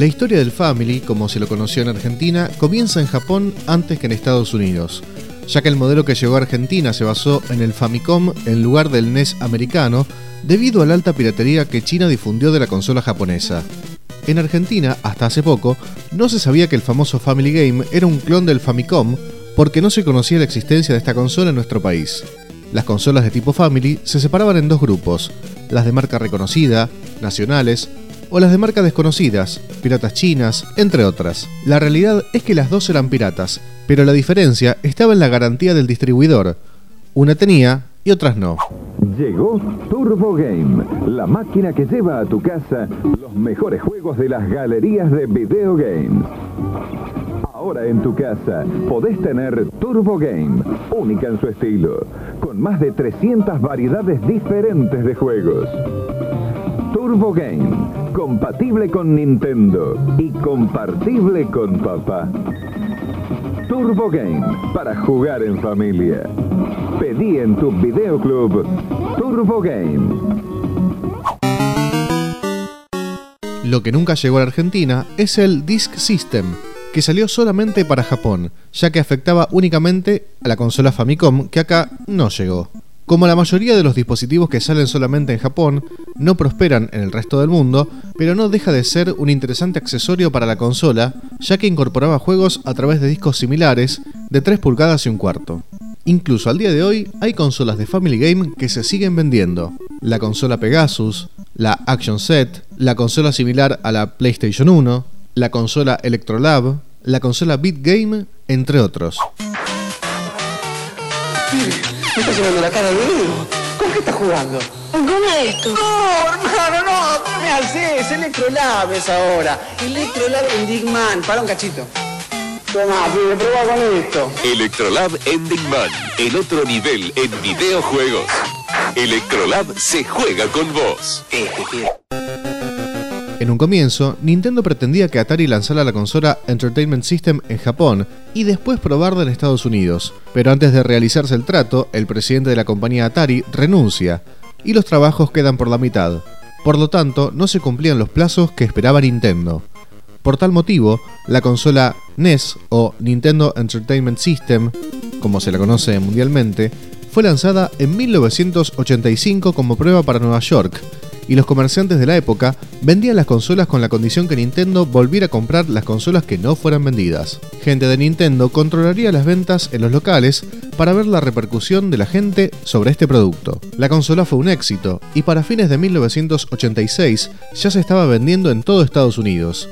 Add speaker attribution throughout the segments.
Speaker 1: La historia del Family, como se lo conoció en Argentina, comienza en Japón antes que en Estados Unidos, ya que el modelo que llegó a Argentina se basó en el Famicom en lugar del NES americano, debido a la alta piratería que China difundió de la consola japonesa. En Argentina, hasta hace poco, no se sabía que el famoso Family Game era un clon del Famicom porque no se conocía la existencia de esta consola en nuestro país. Las consolas de tipo Family se separaban en dos grupos, las de marca reconocida, nacionales, o las de marca desconocidas, piratas chinas, entre otras. La realidad es que las dos eran piratas, pero la diferencia estaba en la garantía del distribuidor. Una tenía y otras no.
Speaker 2: Llegó Turbo Game, la máquina que lleva a tu casa los mejores juegos de las galerías de video games. Ahora en tu casa podés tener Turbo Game, única en su estilo, con más de 300 variedades diferentes de juegos. Turbo Game, compatible con Nintendo y compartible con papá. Turbo Game, para jugar en familia. Pedí en tu videoclub Turbo Game.
Speaker 1: Lo que nunca llegó a la Argentina es el Disk System, que salió solamente para Japón, ya que afectaba únicamente a la consola Famicom, que acá no llegó. Como la mayoría de los dispositivos que salen solamente en Japón, no prosperan en el resto del mundo, pero no deja de ser un interesante accesorio para la consola, ya que incorporaba juegos a través de discos similares de 3 pulgadas y un cuarto. Incluso al día de hoy hay consolas de Family Game que se siguen vendiendo. La consola Pegasus, la Action Set, la consola similar a la PlayStation 1, la consola Electrolab, la consola Beat Game, entre otros.
Speaker 3: ¿Me estás llevando la cara de mí? ¿Con qué estás jugando?
Speaker 4: Come esto.
Speaker 3: No, hermano, no, no me haces. Electrolab es ahora. Electrolab en Digman. Para un cachito. Toma, pibe, prueba con esto.
Speaker 5: Electrolab Ending Man, el otro nivel en videojuegos. Electrolab se juega con vos.
Speaker 3: Este, pibe.
Speaker 1: En un comienzo, Nintendo pretendía que Atari lanzara la consola Entertainment System en Japón y después probarla en Estados Unidos, pero antes de realizarse el trato, el presidente de la compañía Atari renuncia y los trabajos quedan por la mitad. Por lo tanto, no se cumplían los plazos que esperaba Nintendo. Por tal motivo, la consola NES o Nintendo Entertainment System, como se la conoce mundialmente, fue lanzada en 1985 como prueba para Nueva York, y los comerciantes de la época vendían las consolas con la condición que Nintendo volviera a comprar las consolas que no fueran vendidas. Gente de Nintendo controlaría las ventas en los locales para ver la repercusión de la gente sobre este producto. La consola fue un éxito y para fines de 1986 ya se estaba vendiendo en todo Estados Unidos.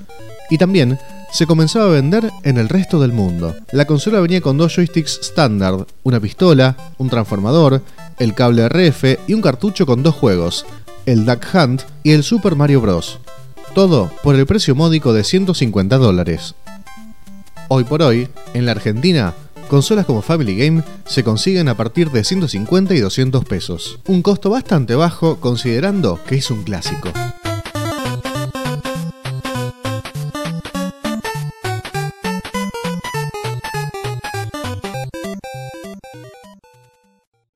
Speaker 1: Y también se comenzaba a vender en el resto del mundo. La consola venía con dos joysticks estándar, una pistola, un transformador, el cable RF y un cartucho con dos juegos, el Duck Hunt y el Super Mario Bros. Todo por el precio módico de 150 dólares. Hoy por hoy, en la Argentina, consolas como Family Game se consiguen a partir de 150 y 200 pesos. Un costo bastante bajo considerando que es un clásico.